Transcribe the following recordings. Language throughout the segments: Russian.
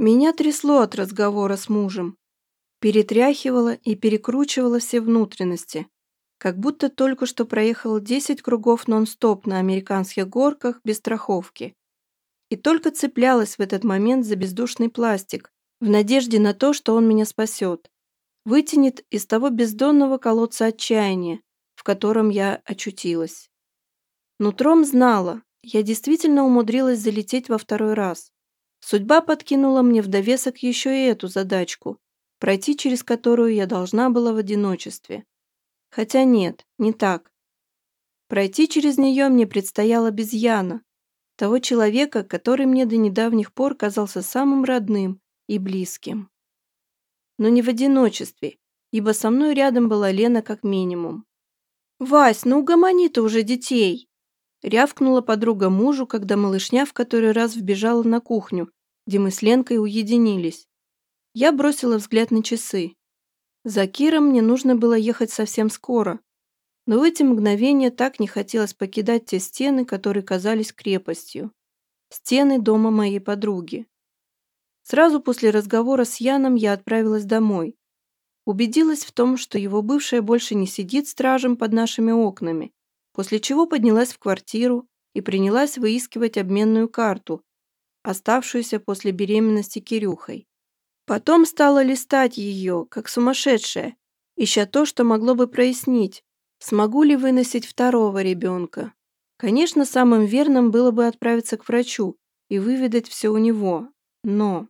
Меня трясло от разговора с мужем. Перетряхивало и перекручивало все внутренности, как будто только что проехал 10 кругов нон-стоп на американских горках без страховки. И только цеплялась в этот момент за бездушный пластик, в надежде на то, что он меня спасет. Вытянет из того бездонного колодца отчаяния, в котором я очутилась. Нутром знала, я действительно умудрилась залететь во второй раз. Судьба подкинула мне в довесок еще и эту задачку, пройти через которую я должна была в одиночестве. Хотя нет, не так. Пройти через нее мне предстояло без Яна, того человека, который мне до недавних пор казался самым родным и близким. Но не в одиночестве, ибо со мной рядом была Лена как минимум. «Вась, ну угомони ты уже детей!» Рявкнула подруга мужу, когда малышня в который раз вбежала на кухню, где мы с Ленкой уединились. Я бросила взгляд на часы. За Киром мне нужно было ехать совсем скоро, но в эти мгновения так не хотелось покидать те стены, которые казались крепостью. Стены дома моей подруги. Сразу после разговора с Яном я отправилась домой. Убедилась в том, что его бывшая больше не сидит стражем под нашими окнами, после чего поднялась в квартиру и принялась выискивать обменную карту, оставшуюся после беременности Кирюхой. Потом стала листать ее, как сумасшедшая, ища то, что могло бы прояснить, смогу ли выносить второго ребенка. Конечно, самым верным было бы отправиться к врачу и выведать все у него, но...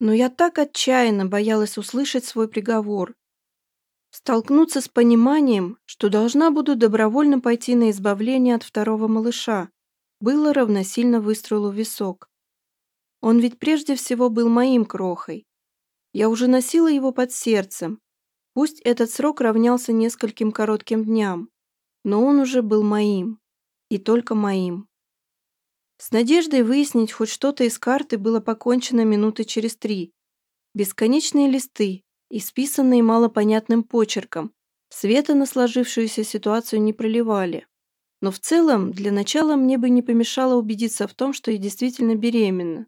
Но я так отчаянно боялась услышать свой приговор. Столкнуться с пониманием, что должна буду добровольно пойти на избавление от второго малыша, было равносильно выстрелу в висок. Он ведь прежде всего был моим крохой, я уже носила его под сердцем. Пусть этот срок равнялся нескольким коротким дням, но он уже был моим. И только моим. С надеждой выяснить хоть что-то из карты было покончено минуты через три. Бесконечные листы, исписанные малопонятным почерком, света на сложившуюся ситуацию не проливали. Но в целом, для начала мне бы не помешало убедиться в том, что я действительно беременна.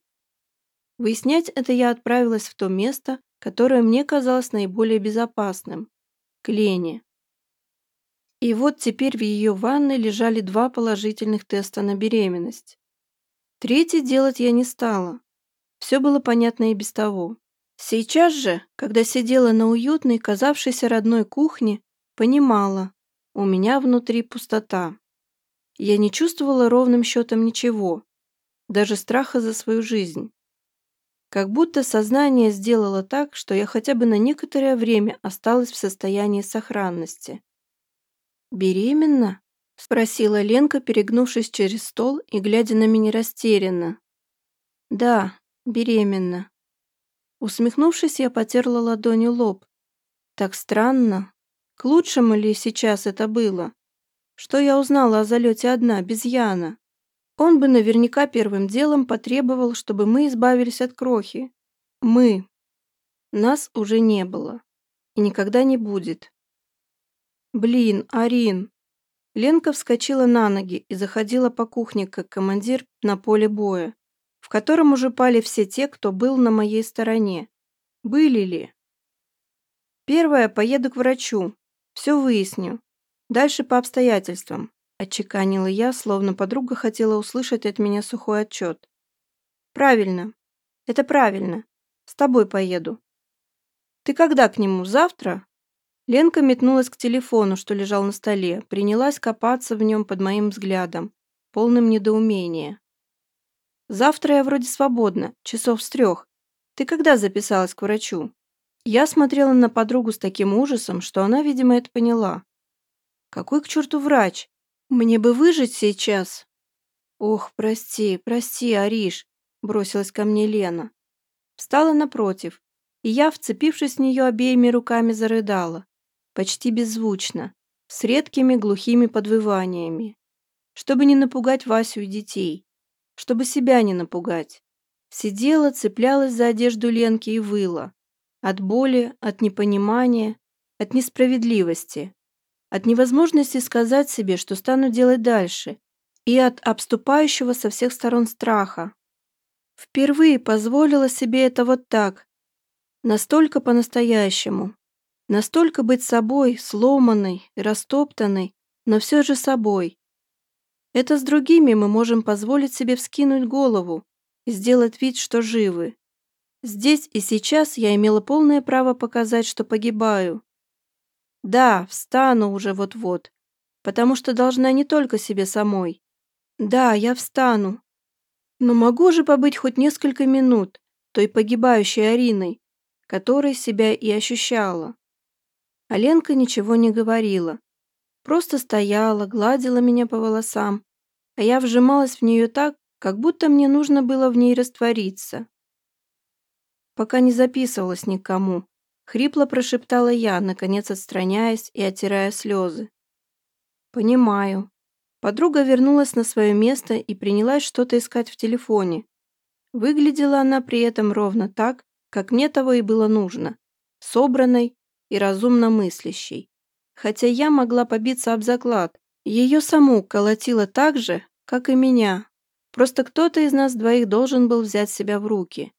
Выяснять это я отправилась в то место, которое мне казалось наиболее безопасным – к Лене. И вот теперь в ее ванной лежали два положительных теста на беременность. Третий делать я не стала. Все было понятно и без того. Сейчас же, когда сидела на уютной, казавшейся родной кухне, понимала, у меня внутри пустота. Я не чувствовала ровным счетом ничего, даже страха за свою жизнь. Как будто сознание сделало так, что я хотя бы на некоторое время осталась в состоянии сохранности. «Беременна?» – спросила Ленка, перегнувшись через стол и глядя на меня растерянно. «Да, беременна». Усмехнувшись, я потерла ладонью лоб. «Так странно. К лучшему ли сейчас это было? Что я узнала о залете одна, без Яна?» Он бы наверняка первым делом потребовал, чтобы мы избавились от крохи. Мы. Нас уже не было. И никогда не будет. Блин, Арин. Ленка вскочила на ноги и заходила по кухне, как командир на поле боя, в котором уже пали все те, кто был на моей стороне. Были ли? Первое, поеду к врачу. Все выясню. Дальше по обстоятельствам. Отчеканила я, словно подруга хотела услышать от меня сухой отчет. «Правильно. Это правильно. С тобой поеду». «Ты когда к нему? Завтра?» Ленка метнулась к телефону, что лежал на столе, принялась копаться в нем под моим взглядом, полным недоумения. «Завтра я вроде свободна, часов с трех. Ты когда записалась к врачу?» Я смотрела на подругу с таким ужасом, что она, видимо, это поняла. «Какой к черту врач? Мне бы выжить сейчас. Ох, прости, прости, Ариш, бросилась ко мне Лена. Встала напротив, и я, вцепившись в нее обеими руками, зарыдала. Почти беззвучно, с редкими глухими подвываниями. Чтобы не напугать Васю и детей. Чтобы себя не напугать. Сидела, цеплялась за одежду Ленки и выла. От боли, от непонимания, от несправедливости от невозможности сказать себе, что стану делать дальше, и от обступающего со всех сторон страха. Впервые позволила себе это вот так. Настолько по-настоящему. Настолько быть собой, сломанной, растоптанной, но все же собой. Это с другими мы можем позволить себе вскинуть голову и сделать вид, что живы. Здесь и сейчас я имела полное право показать, что погибаю. Да, встану уже вот-вот, потому что должна не только себе самой. Да, я встану. Но могу же побыть хоть несколько минут той погибающей Ариной, которой себя и ощущала. Аленка ничего не говорила. Просто стояла, гладила меня по волосам, а я вжималась в нее так, как будто мне нужно было в ней раствориться. Пока не записывалась никому, хрипло прошептала я, наконец отстраняясь и оттирая слезы. Понимаю. Подруга вернулась на свое место и принялась что-то искать в телефоне. Выглядела она при этом ровно так, как мне того и было нужно, собранной и разумно мыслящей. Хотя я могла побиться об заклад, ее саму колотило так же, как и меня. Просто кто-то из нас двоих должен был взять себя в руки.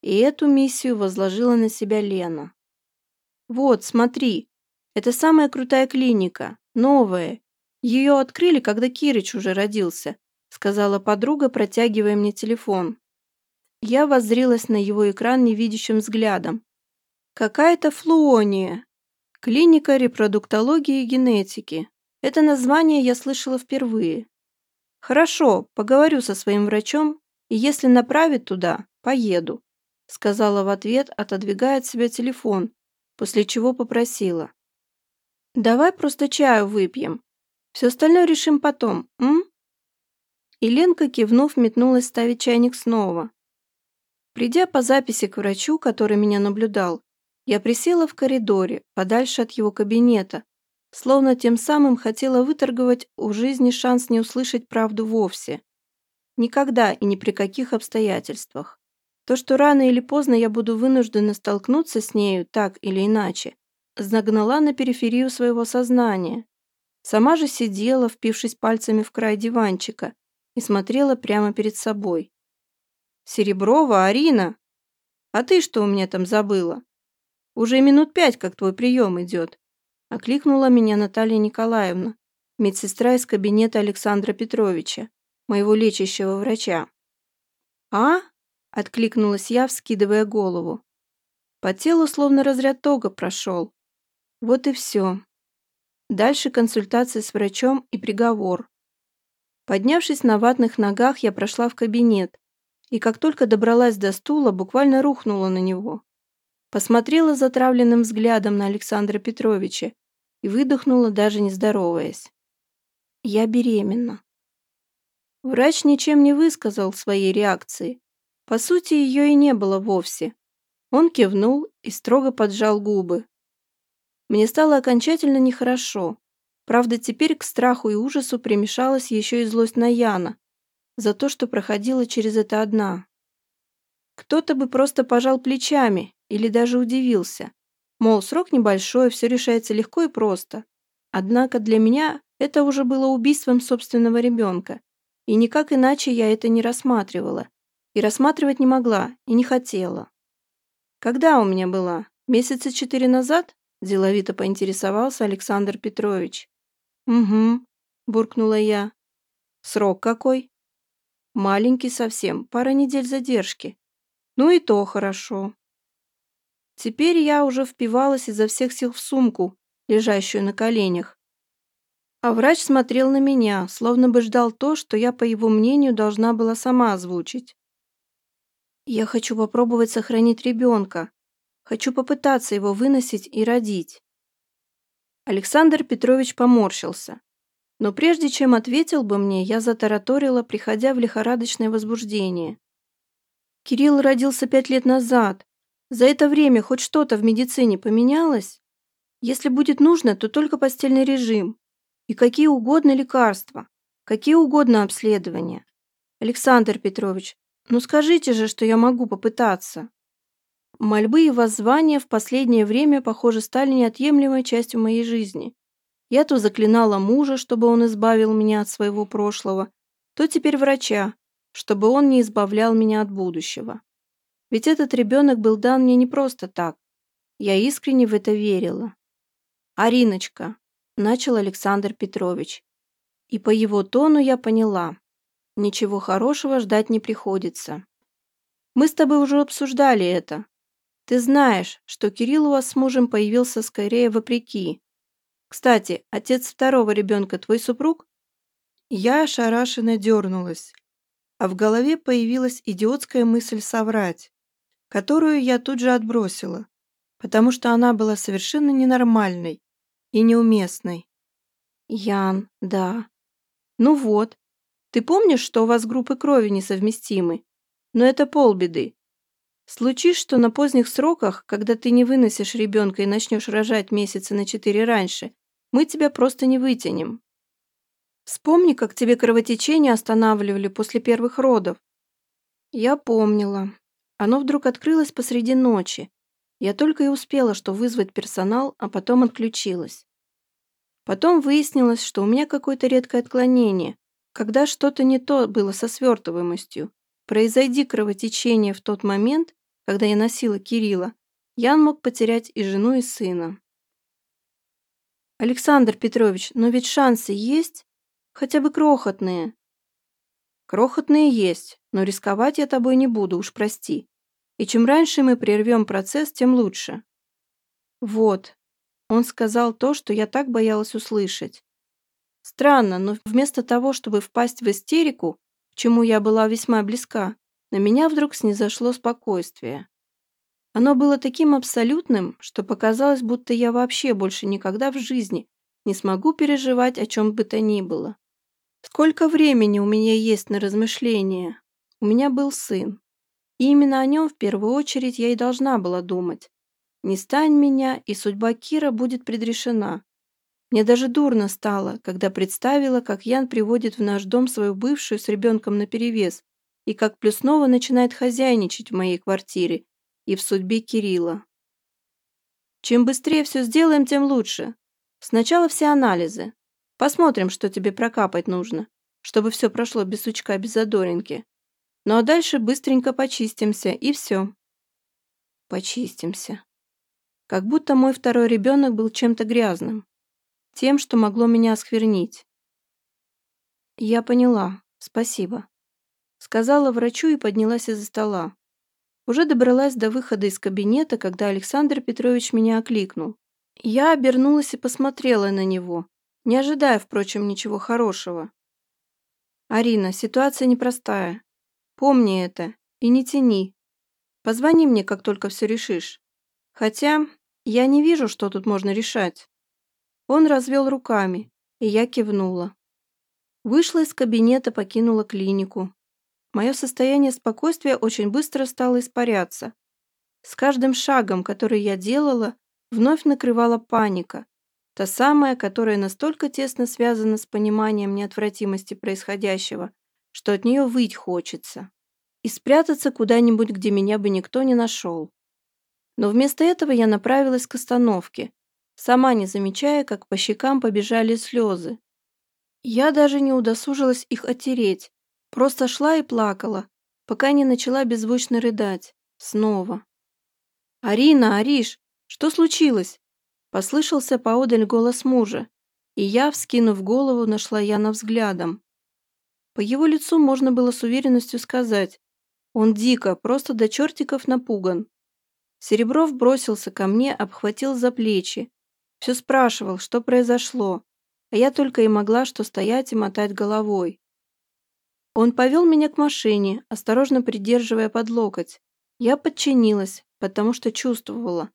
И эту миссию возложила на себя Лена. «Вот, смотри, это самая крутая клиника, новая. Ее открыли, когда Кирич уже родился», сказала подруга, протягивая мне телефон. Я воззрилась на его экран невидящим взглядом Какая-то флуония. Клиника репродуктологии и генетики. Это название я слышала впервые. Хорошо, поговорю со своим врачом, и если направит туда, поеду, сказала в ответ, отодвигая от себя телефон, после чего попросила. Давай просто чаю выпьем. Все остальное решим потом, м? И Ленка, кивнув, метнулась ставить чайник снова. Придя по записи к врачу, который меня наблюдал, я присела в коридоре, подальше от его кабинета, словно тем самым хотела выторговать у жизни шанс не услышать правду вовсе. Никогда и ни при каких обстоятельствах. То, что рано или поздно я буду вынуждена столкнуться с нею так или иначе, загнала на периферию своего сознания. Сама же сидела, впившись пальцами в край диванчика, и смотрела прямо перед собой. «Сереброва, Арина! А ты что у меня там забыла?» Уже минут пять, как твой прием идет. Окликнула меня Наталья Николаевна, медсестра из кабинета Александра Петровича, моего лечащего врача. «А?» – откликнулась я, вскидывая голову. По телу словно разряд тога прошел. Вот и все. Дальше консультация с врачом и приговор. Поднявшись на ватных ногах, я прошла в кабинет, и как только добралась до стула, буквально рухнула на него. Посмотрела затравленным взглядом на Александра Петровича и выдохнула, даже не здороваясь. «Я беременна». Врач ничем не высказал своей реакции. По сути, ее и не было вовсе. Он кивнул и строго поджал губы. Мне стало окончательно нехорошо. Правда, теперь к страху и ужасу примешалась еще и злость на Яна за то, что проходила через это одна. Кто-то бы просто пожал плечами или даже удивился. Мол, срок небольшой, все решается легко и просто. Однако для меня это уже было убийством собственного ребенка. И никак иначе я это не рассматривала. И рассматривать не могла, и не хотела. Когда у меня была? Месяца четыре назад? Деловито поинтересовался Александр Петрович. «Угу», – буркнула я. «Срок какой?» «Маленький совсем, пара недель задержки. Ну и то хорошо. Теперь я уже впивалась изо всех сил в сумку, лежащую на коленях. А врач смотрел на меня, словно бы ждал то, что я, по его мнению, должна была сама озвучить. Я хочу попробовать сохранить ребенка. Хочу попытаться его выносить и родить. Александр Петрович поморщился. Но прежде чем ответил бы мне, я затараторила, приходя в лихорадочное возбуждение. Кирилл родился пять лет назад. За это время хоть что-то в медицине поменялось? Если будет нужно, то только постельный режим. И какие угодно лекарства, какие угодно обследования. Александр Петрович, ну скажите же, что я могу попытаться. Мольбы и воззвания в последнее время, похоже, стали неотъемлемой частью моей жизни. Я то заклинала мужа, чтобы он избавил меня от своего прошлого, то теперь врача, чтобы он не избавлял меня от будущего. Ведь этот ребенок был дан мне не просто так. Я искренне в это верила. «Ариночка», — начал Александр Петрович. И по его тону я поняла. Ничего хорошего ждать не приходится. Мы с тобой уже обсуждали это. Ты знаешь, что Кирилл у вас с мужем появился скорее вопреки. Кстати, отец второго ребенка твой супруг? Я ошарашенно дернулась, а в голове появилась идиотская мысль соврать, которую я тут же отбросила, потому что она была совершенно ненормальной и неуместной. Ян, да. Ну вот. Ты помнишь, что у вас группы крови несовместимы? Но это полбеды. Случись, что на поздних сроках, когда ты не выносишь ребенка и начнешь рожать месяца на четыре раньше, мы тебя просто не вытянем. Вспомни, как тебе кровотечение останавливали после первых родов. Я помнила. Оно вдруг открылось посреди ночи. Я только и успела, что вызвать персонал, а потом отключилась. Потом выяснилось, что у меня какое-то редкое отклонение, когда что-то не то было со свертываемостью. Произойди кровотечение в тот момент, когда я носила Кирилла, Ян мог потерять и жену, и сына. «Александр Петрович, но ведь шансы есть? Хотя бы крохотные». «Крохотные есть, но рисковать я тобой не буду, уж прости. И чем раньше мы прервем процесс, тем лучше». «Вот», он сказал то, что я так боялась услышать. Странно, но вместо того, чтобы впасть в истерику, к чему я была весьма близка, на меня вдруг снизошло спокойствие. Оно было таким абсолютным, что показалось, будто я вообще больше никогда в жизни не смогу переживать о чем бы то ни было. Сколько времени у меня есть на размышления? У меня был сын. И именно о нем в первую очередь я и должна была думать. Не стань меня, и судьба Кира будет предрешена. Мне даже дурно стало, когда представила, как Ян приводит в наш дом свою бывшую с ребенком наперевес, и как Плюснова начинает хозяйничать в моей квартире и в судьбе Кирилла. Чем быстрее все сделаем, тем лучше. Сначала все анализы. Посмотрим, что тебе прокапать нужно, чтобы все прошло без сучка, без задоринки. Ну а дальше быстренько почистимся, и все. Почистимся. Как будто мой второй ребенок был чем-то грязным. Тем, что могло меня осквернить. Я поняла. Спасибо. Сказала врачу и поднялась из-за стола. Уже добралась до выхода из кабинета, когда Александр Петрович меня окликнул. Я обернулась и посмотрела на него, не ожидая, впрочем, ничего хорошего. «Арина, ситуация непростая. Помни это и не тяни. Позвони мне, как только все решишь. Хотя я не вижу, что тут можно решать». Он развел руками, и я кивнула. Вышла из кабинета, покинула клинику. Мое состояние спокойствия очень быстро стало испаряться. С каждым шагом, который я делала, вновь накрывала паника, та самая, которая настолько тесно связана с пониманием неотвратимости происходящего, что от нее выть хочется и спрятаться куда-нибудь, где меня бы никто не нашел. Но вместо этого я направилась к остановке, сама не замечая, как по щекам побежали слезы. Я даже не удосужилась их оттереть, Просто шла и плакала, пока не начала беззвучно рыдать. Снова. «Арина, Ариш, что случилось?» Послышался поодаль голос мужа, и я, вскинув голову, нашла Яна взглядом. По его лицу можно было с уверенностью сказать, он дико, просто до чертиков напуган. Серебров бросился ко мне, обхватил за плечи. Все спрашивал, что произошло, а я только и могла что стоять и мотать головой. Он повел меня к машине, осторожно придерживая под локоть. Я подчинилась, потому что чувствовала.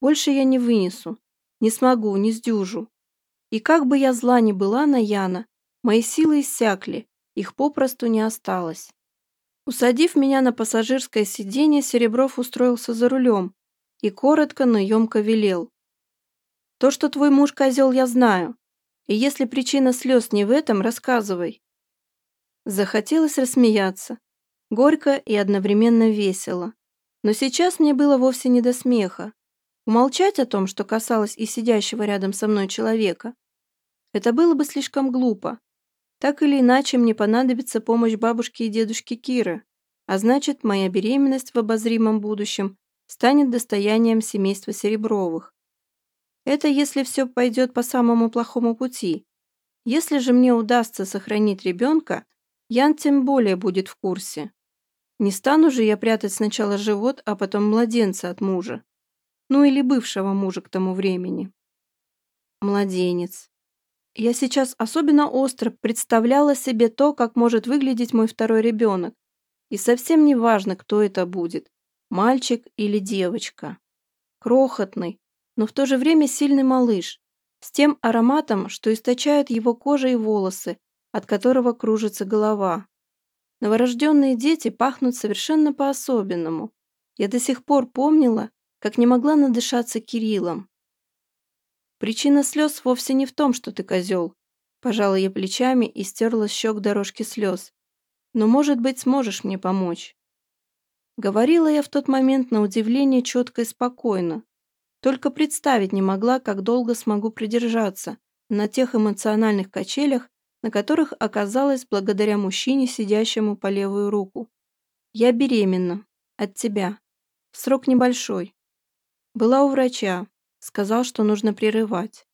Больше я не вынесу. Не смогу, не сдюжу. И как бы я зла ни была на Яна, мои силы иссякли, их попросту не осталось. Усадив меня на пассажирское сиденье, Серебров устроился за рулем и коротко, но емко велел. «То, что твой муж козел, я знаю. И если причина слез не в этом, рассказывай. Захотелось рассмеяться. Горько и одновременно весело. Но сейчас мне было вовсе не до смеха. Умолчать о том, что касалось и сидящего рядом со мной человека. Это было бы слишком глупо. Так или иначе, мне понадобится помощь бабушки и дедушки Киры, а значит, моя беременность в обозримом будущем станет достоянием семейства Серебровых. Это если все пойдет по самому плохому пути. Если же мне удастся сохранить ребенка, Ян тем более будет в курсе. Не стану же я прятать сначала живот, а потом младенца от мужа. Ну или бывшего мужа к тому времени. Младенец. Я сейчас особенно остро представляла себе то, как может выглядеть мой второй ребенок. И совсем не важно, кто это будет, мальчик или девочка. Крохотный, но в то же время сильный малыш, с тем ароматом, что источают его кожа и волосы, от которого кружится голова. Новорожденные дети пахнут совершенно по-особенному. Я до сих пор помнила, как не могла надышаться Кириллом. Причина слез вовсе не в том, что ты козел. Пожала я плечами и стерла щек дорожки слез. Но, может быть, сможешь мне помочь. Говорила я в тот момент на удивление четко и спокойно. Только представить не могла, как долго смогу продержаться на тех эмоциональных качелях, на которых оказалась благодаря мужчине, сидящему по левую руку. Я беременна. От тебя. Срок небольшой. Была у врача, сказал, что нужно прерывать.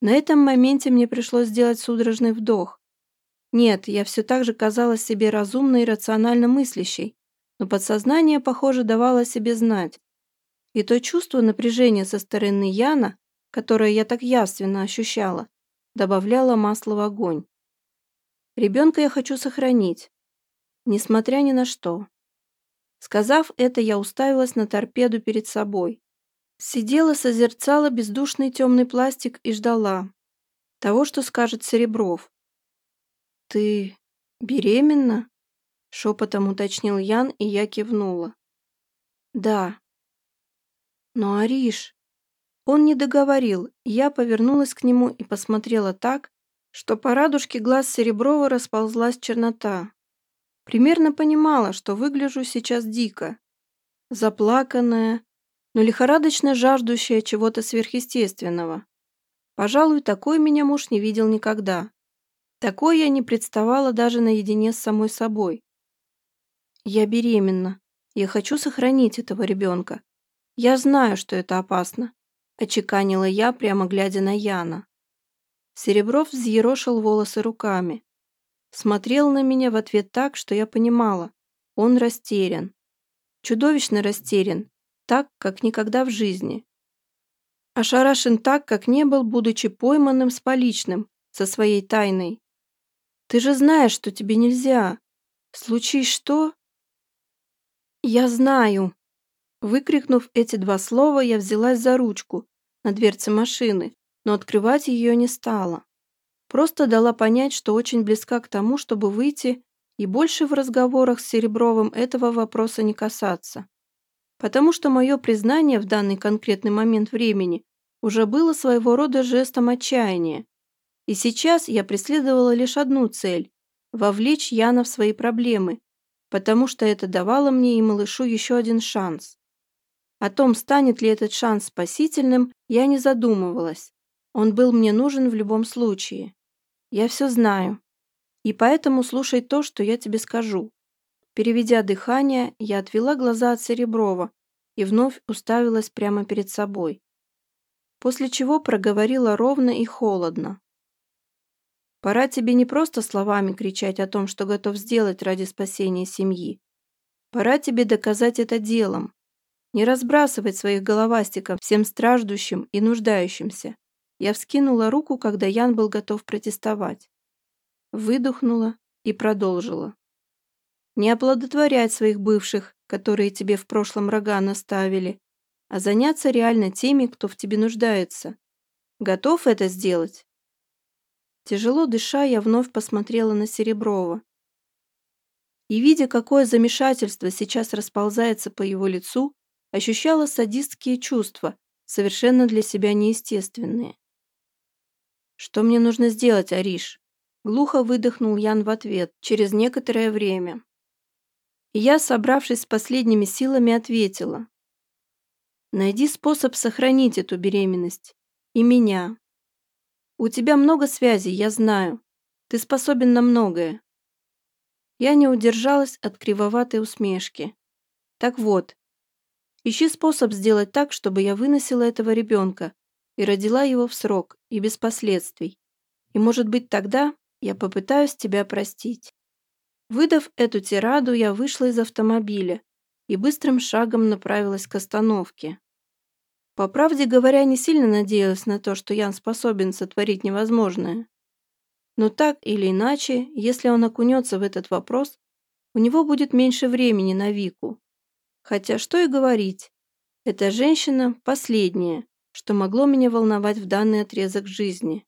На этом моменте мне пришлось сделать судорожный вдох. Нет, я все так же казалась себе разумной и рационально мыслящей, но подсознание, похоже, давало себе знать. И то чувство напряжения со стороны Яна, которое я так явственно ощущала, добавляло масла в огонь. Ребенка я хочу сохранить, несмотря ни на что. Сказав это, я уставилась на торпеду перед собой. Сидела, созерцала бездушный темный пластик и ждала того, что скажет Серебров. «Ты беременна?» — шепотом уточнил Ян, и я кивнула. «Да». «Но Ариш...» Он не договорил, я повернулась к нему и посмотрела так, что по радужке глаз Сереброва расползлась чернота. Примерно понимала, что выгляжу сейчас дико. Заплаканная, но лихорадочно жаждущая чего-то сверхъестественного. Пожалуй, такой меня муж не видел никогда. Такой я не представала даже наедине с самой собой. Я беременна. Я хочу сохранить этого ребенка. Я знаю, что это опасно. Очеканила я, прямо глядя на Яна. Серебров взъерошил волосы руками. Смотрел на меня в ответ так, что я понимала. Он растерян. Чудовищно растерян так, как никогда в жизни. Ошарашен так, как не был, будучи пойманным с поличным, со своей тайной. Ты же знаешь, что тебе нельзя. Случись что? Я знаю. Выкрикнув эти два слова, я взялась за ручку на дверце машины, но открывать ее не стала. Просто дала понять, что очень близка к тому, чтобы выйти и больше в разговорах с Серебровым этого вопроса не касаться потому что мое признание в данный конкретный момент времени уже было своего рода жестом отчаяния. И сейчас я преследовала лишь одну цель – вовлечь Яна в свои проблемы, потому что это давало мне и малышу еще один шанс. О том, станет ли этот шанс спасительным, я не задумывалась. Он был мне нужен в любом случае. Я все знаю. И поэтому слушай то, что я тебе скажу. Переведя дыхание, я отвела глаза от Сереброва и вновь уставилась прямо перед собой. После чего проговорила ровно и холодно. «Пора тебе не просто словами кричать о том, что готов сделать ради спасения семьи. Пора тебе доказать это делом. Не разбрасывать своих головастиков всем страждущим и нуждающимся. Я вскинула руку, когда Ян был готов протестовать. Выдохнула и продолжила. Не оплодотворять своих бывших, которые тебе в прошлом рога наставили, а заняться реально теми, кто в тебе нуждается. Готов это сделать?» Тяжело дыша, я вновь посмотрела на Сереброва. И, видя, какое замешательство сейчас расползается по его лицу, ощущала садистские чувства, совершенно для себя неестественные. «Что мне нужно сделать, Ариш?» Глухо выдохнул Ян в ответ, через некоторое время. И я, собравшись с последними силами, ответила. Найди способ сохранить эту беременность. И меня. У тебя много связей, я знаю. Ты способен на многое. Я не удержалась от кривоватой усмешки. Так вот, ищи способ сделать так, чтобы я выносила этого ребенка и родила его в срок и без последствий. И, может быть, тогда я попытаюсь тебя простить. Выдав эту тираду, я вышла из автомобиля и быстрым шагом направилась к остановке. По правде говоря, не сильно надеялась на то, что Ян способен сотворить невозможное. Но так или иначе, если он окунется в этот вопрос, у него будет меньше времени на Вику. Хотя что и говорить, эта женщина – последняя, что могло меня волновать в данный отрезок жизни.